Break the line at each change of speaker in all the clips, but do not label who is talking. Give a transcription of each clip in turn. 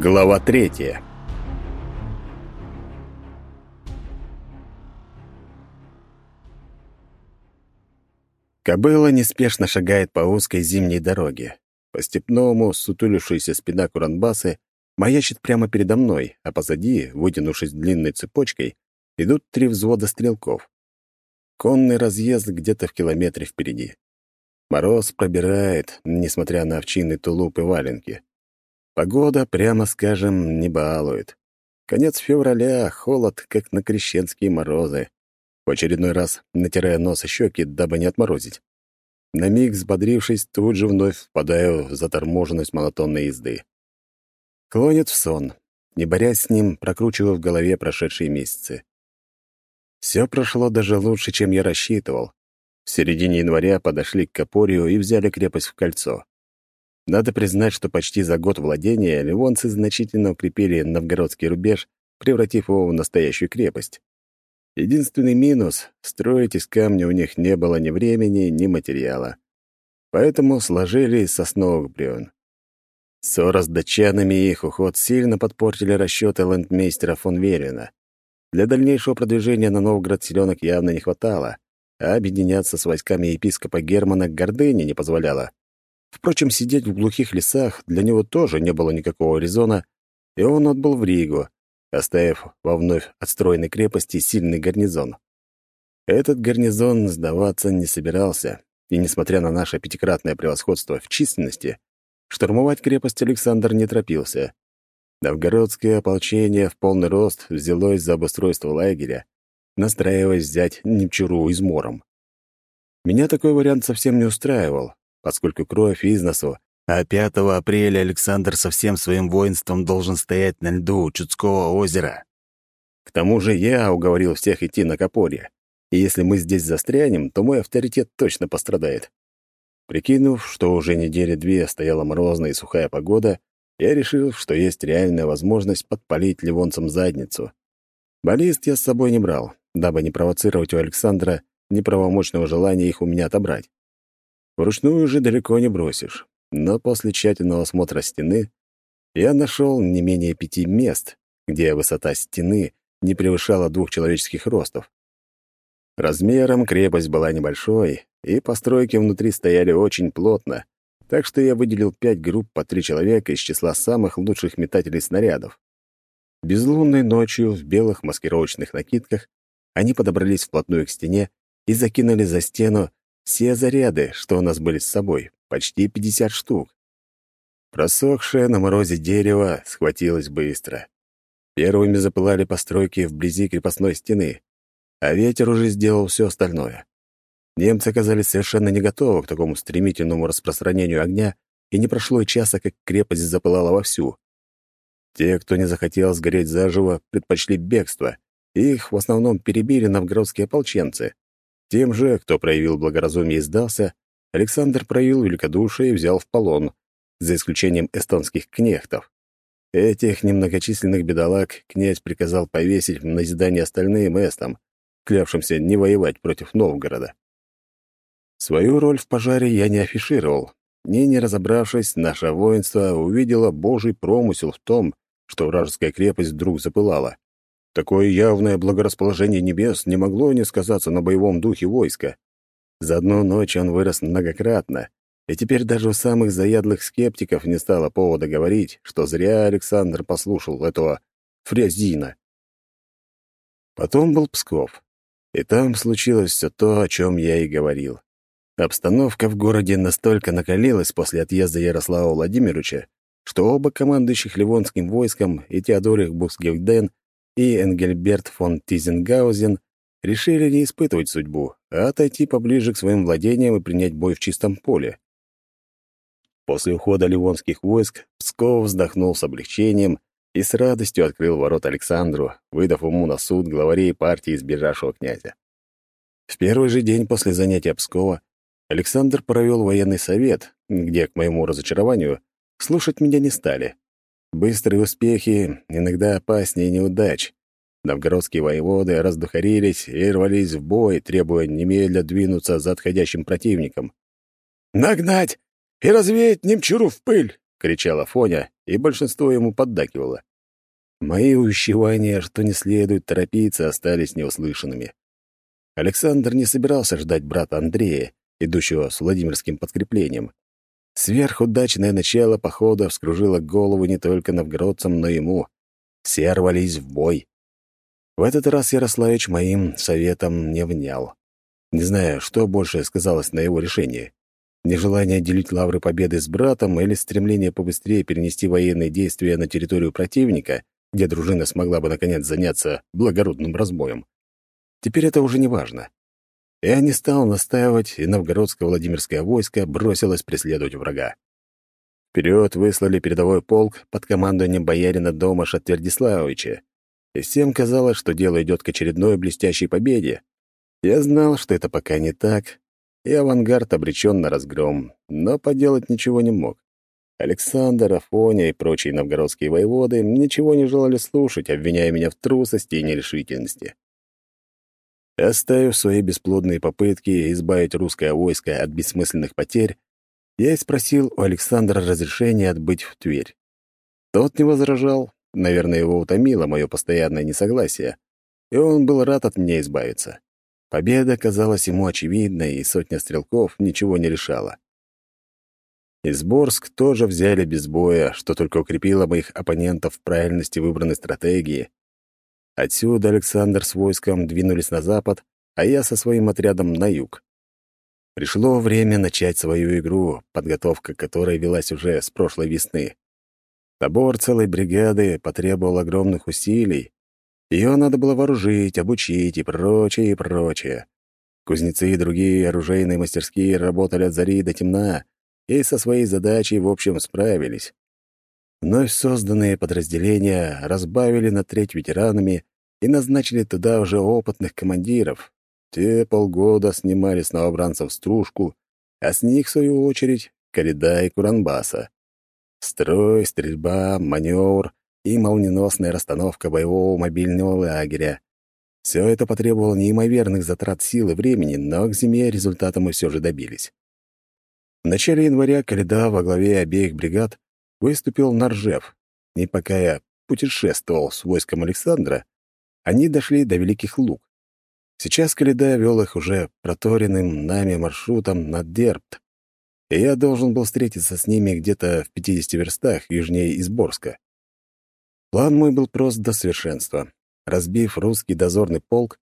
Глава третья. Кобыла неспешно шагает по узкой зимней дороге. По степному, сутулившаяся спина Куранбасы маячит прямо передо мной, а позади, вытянувшись длинной цепочкой, идут три взвода стрелков. Конный разъезд где-то в километре впереди. Мороз пробирает, несмотря на овчинный тулуп и валенки. Погода, прямо скажем, не балует. Конец февраля, холод, как на крещенские морозы. В очередной раз натирая нос и щеки, дабы не отморозить. На миг взбодрившись, тут же вновь впадаю в заторможенность монотонной езды. Клонит в сон. Не борясь с ним, прокручиваю в голове прошедшие месяцы. Все прошло даже лучше, чем я рассчитывал. В середине января подошли к Капорию и взяли крепость в кольцо. Надо признать, что почти за год владения ливонцы значительно укрепили новгородский рубеж, превратив его в настоящую крепость. Единственный минус — строить из камня у них не было ни времени, ни материала. Поэтому сложили из сосновых бревен. Ссора с датчанами и их уход сильно подпортили расчеты лэндмейстера фон Верина. Для дальнейшего продвижения на Новгород селенок явно не хватало, а объединяться с войсками епископа Германа гордыни не позволяло. Впрочем, сидеть в глухих лесах для него тоже не было никакого резона, и он отбыл в Ригу, оставив во вновь отстроенной крепости сильный гарнизон. Этот гарнизон сдаваться не собирался, и, несмотря на наше пятикратное превосходство в численности, штурмовать крепость Александр не торопился. Новгородское ополчение в полный рост взялось за обустройство лагеря, настраиваясь взять Немчуру измором. Меня такой вариант совсем не устраивал, поскольку кровь из носу, а 5 апреля Александр со всем своим воинством должен стоять на льду Чудского озера. К тому же я уговорил всех идти на Копорье, и если мы здесь застрянем, то мой авторитет точно пострадает. Прикинув, что уже недели две стояла морозная и сухая погода, я решил, что есть реальная возможность подпалить ливонцам задницу. Баллист я с собой не брал, дабы не провоцировать у Александра неправомочного желания их у меня отобрать. Вручную уже далеко не бросишь. Но после тщательного осмотра стены я нашел не менее пяти мест, где высота стены не превышала двух человеческих ростов. Размером крепость была небольшой, и постройки внутри стояли очень плотно, так что я выделил пять групп по три человека из числа самых лучших метателей снарядов. Безлунной ночью в белых маскировочных накидках они подобрались вплотную к стене и закинули за стену все заряды, что у нас были с собой, почти 50 штук. Просохшее на морозе дерево схватилось быстро. Первыми запылали постройки вблизи крепостной стены, а ветер уже сделал все остальное. Немцы оказались совершенно не готовы к такому стремительному распространению огня, и не прошло и часа, как крепость запылала вовсю. Те, кто не захотел сгореть заживо, предпочли бегство, их в основном перебили новгородские ополченцы. Тем же, кто проявил благоразумие и сдался, Александр проявил великодушие и взял в полон, за исключением эстонских кнехтов. Этих немногочисленных бедолаг князь приказал повесить в назидание остальным эстам, клявшимся не воевать против Новгорода. Свою роль в пожаре я не афишировал, и, не разобравшись, наше воинство увидело божий промысел в том, что вражеская крепость вдруг запылала. Такое явное благорасположение небес не могло не сказаться на боевом духе войска. За одну ночь он вырос многократно, и теперь даже у самых заядлых скептиков не стало повода говорить, что зря Александр послушал этого фрязина. Потом был Псков, и там случилось все то, о чем я и говорил. Обстановка в городе настолько накалилась после отъезда Ярослава Владимировича, что оба командующих Ливонским войском и Теодорих Буксгевден и Энгельберт фон Тизенгаузен решили не испытывать судьбу, а отойти поближе к своим владениям и принять бой в чистом поле. После ухода ливонских войск Псков вздохнул с облегчением и с радостью открыл ворот Александру, выдав ему на суд главарей партии избежавшего князя. В первый же день после занятия Пскова Александр провел военный совет, где, к моему разочарованию, слушать меня не стали. Быстрые успехи иногда опаснее неудач. Новгородские воеводы раздухарились и рвались в бой, требуя немедля двинуться за отходящим противником. «Нагнать и развеять немчуру в пыль!» — кричала Фоня, и большинство ему поддакивало. Мои увещевания, что не следует торопиться, остались неуслышанными. Александр не собирался ждать брата Андрея, идущего с Владимирским подкреплением. Сверхудачное начало похода вскружило голову не только новгородцам, но и ему. Все рвались в бой. В этот раз Ярославич моим советом не внял. Не знаю, что больше сказалось на его решении. Нежелание делить лавры победы с братом или стремление побыстрее перенести военные действия на территорию противника, где дружина смогла бы наконец заняться благородным разбоем. Теперь это уже не важно. Я не стал настаивать, и новгородско-владимирское войско бросилось преследовать врага. Вперед выслали передовой полк под командованием боярина Домаша Твердиславовича, и всем казалось, что дело идет к очередной блестящей победе. Я знал, что это пока не так, и авангард обречен на разгром, но поделать ничего не мог. Александр, Афоня и прочие новгородские воеводы ничего не желали слушать, обвиняя меня в трусости и нерешительности. Оставив свои бесплодные попытки избавить русское войско от бессмысленных потерь, я и спросил у Александра разрешения отбыть в Тверь. Тот не возражал, наверное, его утомило мое постоянное несогласие, и он был рад от меня избавиться. Победа казалась ему очевидной, и сотня стрелков ничего не решала. Изборск тоже взяли без боя, что только укрепило моих оппонентов в правильности выбранной стратегии, Отсюда Александр с войском двинулись на запад, а я со своим отрядом на юг. Пришло время начать свою игру, подготовка которой велась уже с прошлой весны. Табор целой бригады потребовал огромных усилий. Ее надо было вооружить, обучить и прочее, и прочее. Кузнецы и другие оружейные мастерские работали от зари до темна и со своей задачей, в общем, справились. Вновь созданные подразделения разбавили на треть ветеранами и назначили туда уже опытных командиров. Те полгода снимали с новобранцев стружку, а с них, в свою очередь, Каледа и Куранбаса. Строй, стрельба, маневр и молниеносная расстановка боевого мобильного лагеря. Все это потребовало неимоверных затрат сил и времени, но к зиме результата мы все же добились. В начале января Каледа во главе обеих бригад выступил на Ржев, и пока я путешествовал с войском Александра, они дошли до Великих Луг. Сейчас Каледа вел их уже проторенным нами маршрутом на Дербт, и я должен был встретиться с ними где-то в 50 верстах южнее Изборска. План мой был прост до совершенства. Разбив русский дозорный полк,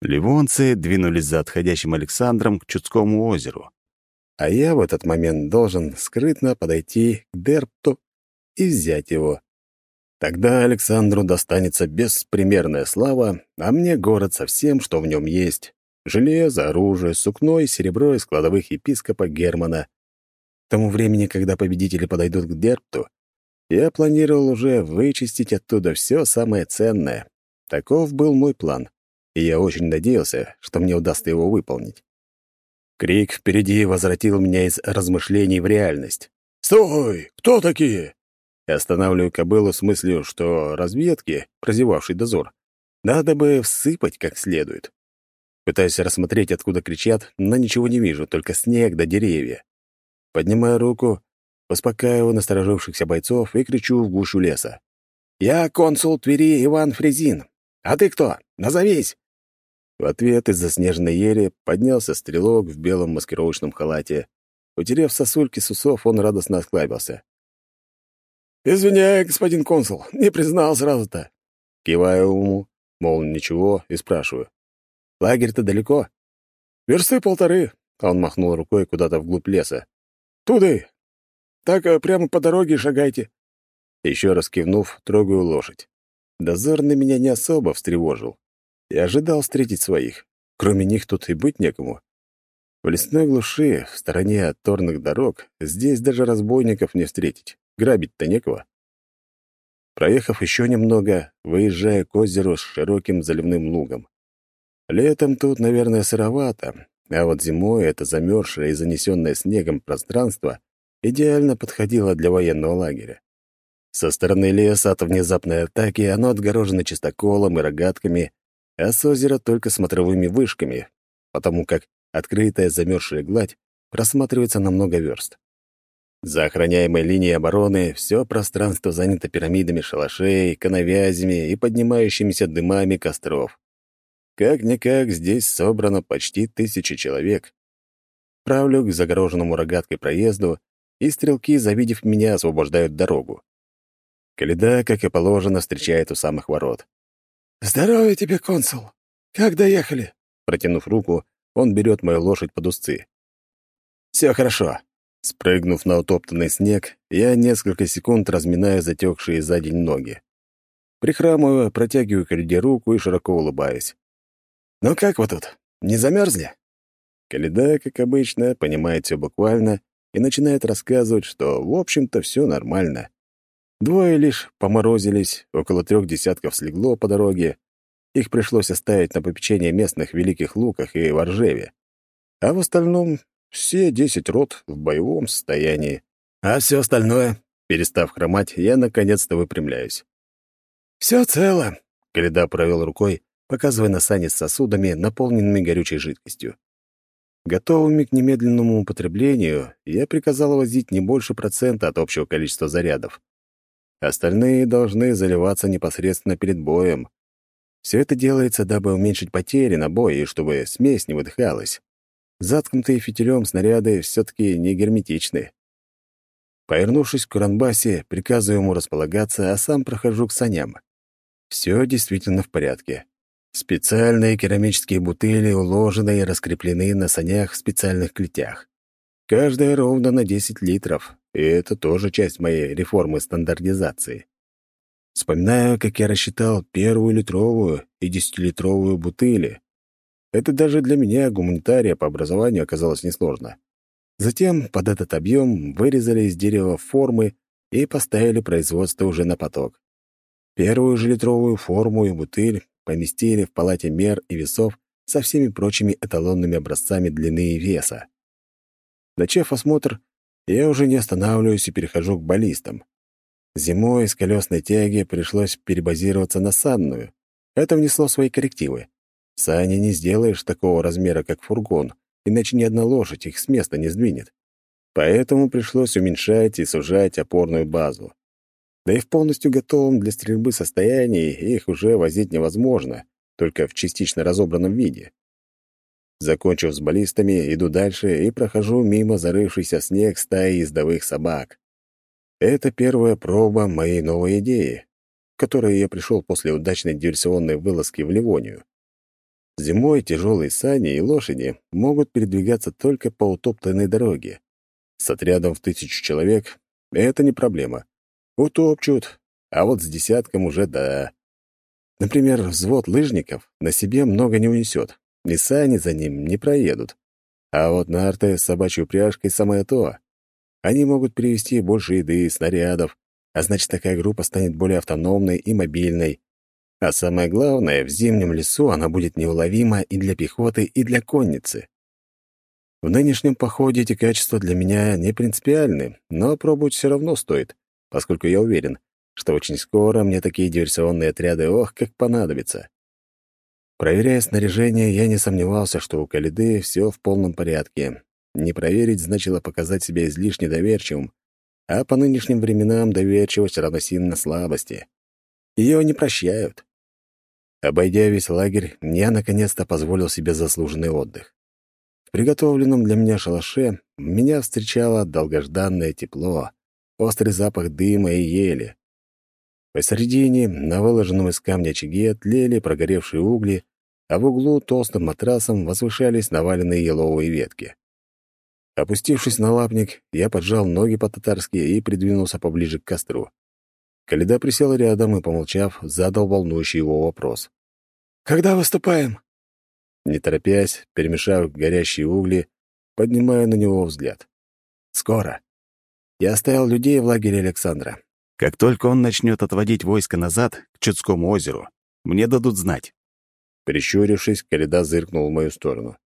ливонцы двинулись за отходящим Александром к Чудскому озеру а я в этот момент должен скрытно подойти к Дерпту и взять его. Тогда Александру достанется беспримерная слава, а мне город со всем, что в нем есть. Железо, оружие, сукно и серебро из кладовых епископа Германа. К тому времени, когда победители подойдут к Дерпту, я планировал уже вычистить оттуда все самое ценное. Таков был мой план, и я очень надеялся, что мне удастся его выполнить. Крик впереди возвратил меня из размышлений в реальность. «Стой! Кто такие?» Я останавливаю кобылу с мыслью, что разведки, прозевавший дозор, надо бы всыпать как следует. Пытаюсь рассмотреть, откуда кричат, но ничего не вижу, только снег да деревья. Поднимаю руку, успокаиваю насторожившихся бойцов и кричу в гущу леса. «Я консул Твери Иван Фрезин. А ты кто? Назовись!» В ответ из заснеженной ели поднялся стрелок в белом маскировочном халате. Утерев сосульки с усов, он радостно осклабился. «Извиняй, господин консул, не признал сразу-то». Киваю ему, мол, ничего, и спрашиваю. «Лагерь-то далеко?» «Версты полторы», — он махнул рукой куда-то вглубь леса. «Туды. Так э, прямо по дороге шагайте». Еще раз кивнув, трогаю лошадь. Дозорный меня не особо встревожил и ожидал встретить своих. Кроме них тут и быть некому. В лесной глуши, в стороне от торных дорог, здесь даже разбойников не встретить. Грабить-то некого. Проехав еще немного, выезжая к озеру с широким заливным лугом. Летом тут, наверное, сыровато, а вот зимой это замерзшее и занесенное снегом пространство идеально подходило для военного лагеря. Со стороны леса от внезапной атаки оно отгорожено чистоколом и рогатками, а с озера только смотровыми вышками, потому как открытая замерзшая гладь просматривается на много верст. За охраняемой линией обороны все пространство занято пирамидами шалашей, коновязями и поднимающимися дымами костров. Как-никак здесь собрано почти тысяча человек. Правлю к загороженному рогаткой проезду, и стрелки, завидев меня, освобождают дорогу. Каледа, как и положено, встречает у самых ворот.
«Здоровья тебе, консул! Как доехали?»
Протянув руку, он берет мою лошадь под узцы. «Все хорошо». Спрыгнув на утоптанный снег, я несколько секунд разминаю затекшие за день ноги. Прихрамываю, протягиваю Каледе руку и широко улыбаюсь. «Ну как вы тут? Не замерзли?» Каледа, как обычно, понимает все буквально и начинает рассказывать, что, в общем-то, все нормально. Двое лишь поморозились, около трех десятков слегло по дороге. Их пришлось оставить на попечение местных великих луках и воржеве. А в остальном все десять рот в боевом состоянии. А все остальное, перестав хромать, я наконец-то выпрямляюсь.
«Все цело», —
Каледа провел рукой, показывая на сани с сосудами, наполненными горючей жидкостью. Готовыми к немедленному употреблению, я приказал возить не больше процента от общего количества зарядов. Остальные должны заливаться непосредственно перед боем. Все это делается, дабы уменьшить потери на бой и чтобы смесь не выдыхалась. Заткнутые фитилем снаряды все-таки не герметичны. Повернувшись к Куранбасе, приказываю ему располагаться, а сам прохожу к саням. Все действительно в порядке. Специальные керамические бутыли уложены и раскреплены на санях в специальных клетях. Каждая ровно на 10 литров, и это тоже часть моей реформы стандартизации. Вспоминаю, как я рассчитал первую литровую и десятилитровую бутыли. Это даже для меня, гуманитария по образованию, оказалось несложно. Затем под этот объем вырезали из дерева формы и поставили производство уже на поток. Первую же литровую форму и бутыль поместили в палате мер и весов со всеми прочими эталонными образцами длины и веса. Начав осмотр, я уже не останавливаюсь и перехожу к баллистам. Зимой с колесной тяги пришлось перебазироваться на санную. Это внесло свои коррективы. Сани не сделаешь такого размера, как фургон, иначе ни одна лошадь их с места не сдвинет. Поэтому пришлось уменьшать и сужать опорную базу. Да и в полностью готовом для стрельбы состоянии их уже возить невозможно, только в частично разобранном виде. Закончив с баллистами, иду дальше и прохожу мимо зарывшейся в снег стаи ездовых собак. Это первая проба моей новой идеи, к которой я пришел после удачной диверсионной вылазки в Ливонию. Зимой тяжелые сани и лошади могут передвигаться только по утоптанной дороге. С отрядом в тысячу человек — это не проблема. Утопчут, а вот с десятком уже да. Например, взвод лыжников на себе много не унесет, ни сани за ним не проедут. А вот нарты с собачьей упряжкой самое то. Они могут привезти больше еды и снарядов, а значит, такая группа станет более автономной и мобильной. А самое главное, в зимнем лесу она будет неуловима и для пехоты, и для конницы. В нынешнем походе эти качества для меня не принципиальны, но пробовать все равно стоит, поскольку я уверен, что очень скоро мне такие диверсионные отряды ох, как понадобятся. Проверяя снаряжение, я не сомневался, что у Калиды все в полном порядке. Не проверить значило показать себя излишне доверчивым, а по нынешним временам доверчивость равносильна слабости. Ее не прощают. Обойдя весь лагерь, я наконец-то позволил себе заслуженный отдых. В приготовленном для меня шалаше меня встречало долгожданное тепло, острый запах дыма и ели. Посередине, на выложенном из камня очаге, тлели прогоревшие угли, а в углу толстым матрасом возвышались наваленные еловые ветки. Опустившись на лапник, я поджал ноги по-татарски и придвинулся поближе к костру. Каледа присел рядом и, помолчав, задал волнующий его вопрос.
«Когда выступаем?»
Не торопясь, перемешав горящие угли, поднимая на него взгляд. «Скоро. Я оставил людей в лагере Александра. Как только он начнет отводить войско назад, к Чудскому озеру, мне дадут знать». Прищурившись, Каледа зыркнул в мою сторону.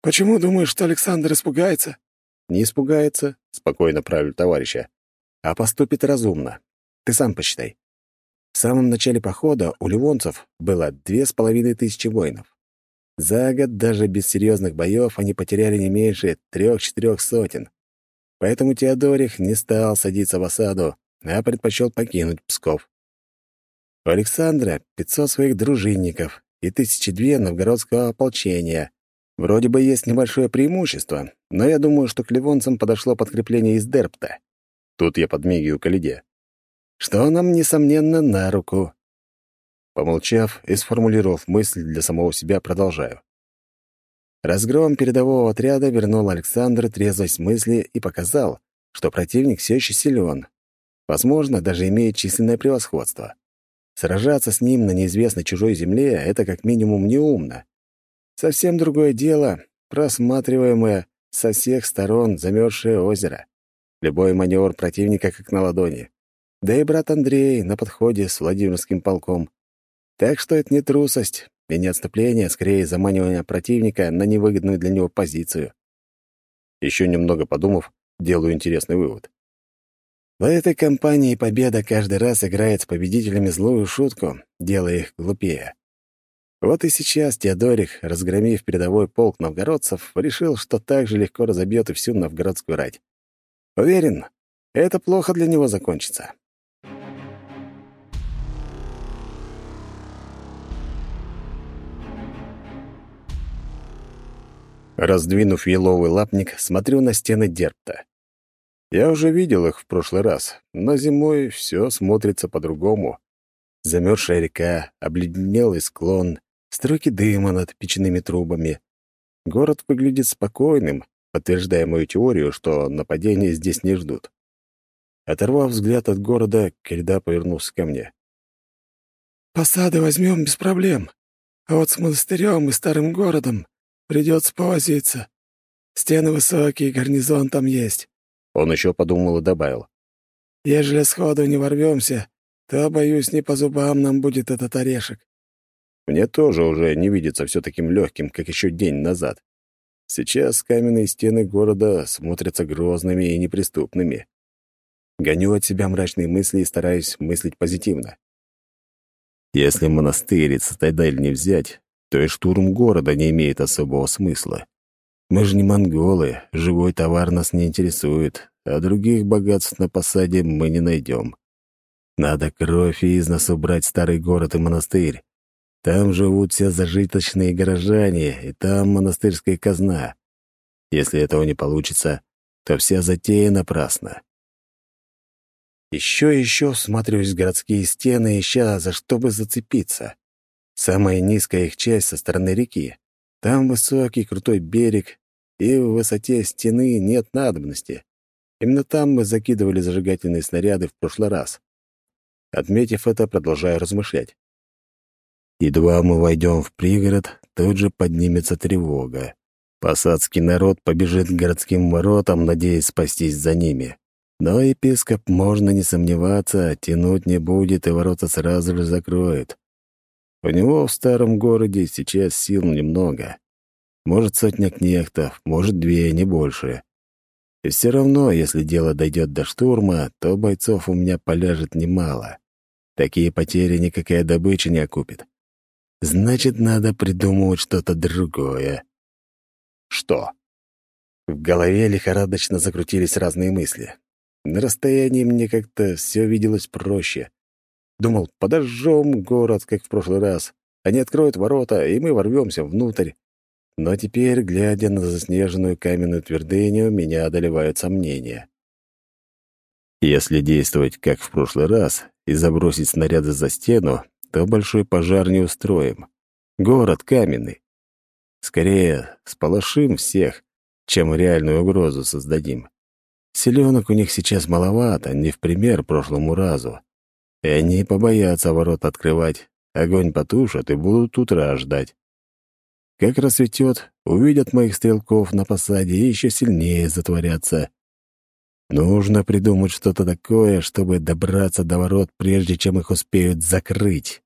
«Почему думаешь, что Александр испугается?»
«Не испугается», — спокойно правил товарища, «а поступит разумно. Ты сам посчитай. В самом начале похода у ливонцев было две с половиной тысячи воинов. За год даже без серьезных боев они потеряли не меньше трех-четырех сотен. поэтому Теодорих не стал садиться в осаду, а предпочел покинуть Псков. У Александра 500 своих дружинников и тысячи две новгородского ополчения. Вроде бы есть небольшое преимущество, но я думаю, что к ливонцам подошло подкрепление из Дерпта. Тут я подмигиваю Калиде. Что нам, несомненно, на руку. Помолчав и сформулировав мысль для самого себя, продолжаю. Разгром передового отряда вернул Александр трезвость мысли и показал, что противник все еще силен. Возможно, даже имеет численное превосходство. Сражаться с ним на неизвестной чужой земле — это как минимум неумно. Совсем другое дело — просматриваемое со всех сторон замерзшее озеро. Любой маневр противника как на ладони. Да и брат Андрей на подходе с Владимирским полком. Так что это не трусость и не отступление, скорее заманивание противника на невыгодную для него позицию. Еще немного подумав, делаю интересный вывод. В этой кампании победа каждый раз играет с победителями злую шутку, делая их глупее. Вот и сейчас Теодорих, разгромив передовой полк новгородцев, решил, что так же легко разобьет и всю новгородскую рать. Уверен, это плохо для него закончится. Раздвинув еловый лапник, смотрю на стены Дерпта. Я уже видел их в прошлый раз, но зимой все смотрится по-другому. Замерзшая река, обледенелый склон, струйки дыма над печными трубами. Город выглядит спокойным, подтверждая мою теорию, что нападения здесь не ждут. Оторвав взгляд от города, Кельда повернулся ко мне.
«Посады возьмем без проблем, а вот с монастырем и старым городом Придется повозиться. Стены высокие, гарнизон там есть».
Он еще подумал и добавил.
«Ежели сходу не ворвемся, то, боюсь, не по зубам нам будет этот орешек».
Мне тоже уже не видится все таким легким, как еще день назад. Сейчас каменные стены города смотрятся грозными и неприступными. Гоню от себя мрачные мысли и стараюсь мыслить позитивно. Если монастырь и цитадель не взять, то и штурм города не имеет особого смысла. Мы же не монголы, живой товар нас не интересует, а других богатств на посаде мы не найдем. Надо кровь и из нас убрать старый город и монастырь. Там живут все зажиточные горожане, и там монастырская казна. Если этого не получится, то вся затея напрасна. Еще и еще всматриваюсь в городские стены, ища за что бы зацепиться. Самая низкая их часть со стороны реки. Там высокий крутой берег, и в высоте стены нет надобности. Именно там мы закидывали зажигательные снаряды в прошлый раз. Отметив это, продолжаю размышлять. Едва мы войдем в пригород, тут же поднимется тревога. Посадский народ побежит к городским воротам, надеясь спастись за ними. Но епископ, можно не сомневаться, тянуть не будет и ворота сразу же закроет. У него в старом городе сейчас сил немного. Может, сотня кнехтов, может, две, не больше. И все равно, если дело дойдет до штурма, то бойцов у меня поляжет немало. Такие потери никакая добыча не окупит. Значит, надо придумывать что-то другое. Что? В голове лихорадочно закрутились разные мысли. На расстоянии мне как-то все виделось проще. Думал, подожжем город, как в прошлый раз. Они откроют ворота, и мы ворвемся внутрь. Но теперь, глядя на заснеженную каменную твердыню, меня одолевают сомнения. Если действовать, как в прошлый раз, и забросить снаряды за стену, то большой пожар не устроим. Город каменный. Скорее, сполошим всех, чем реальную угрозу создадим. Селенок у них сейчас маловато, не в пример прошлому разу. И они побоятся ворот открывать, огонь потушат и будут утра ждать. Как рассветет, увидят моих стрелков на посаде и еще сильнее затворятся. Нужно придумать что-то такое, чтобы добраться до ворот, прежде чем их успеют закрыть.